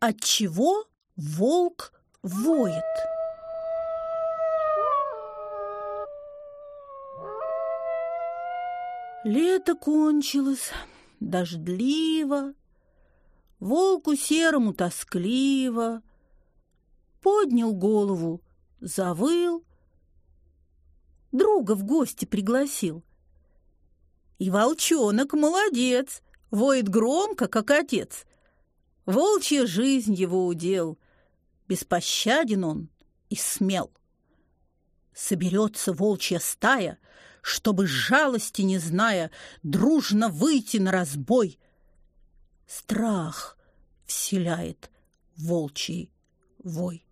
Отчего волк воет? Лето кончилось, дождливо, Волку серому тоскливо. Поднял голову, завыл, Друга в гости пригласил. И волчонок молодец, Воет громко, как отец. Волчья жизнь его удел, Беспощаден он и смел. Соберется волчья стая — чтобы жалости не зная, дружно выйти на разбой. Страх вселяет волчий вой.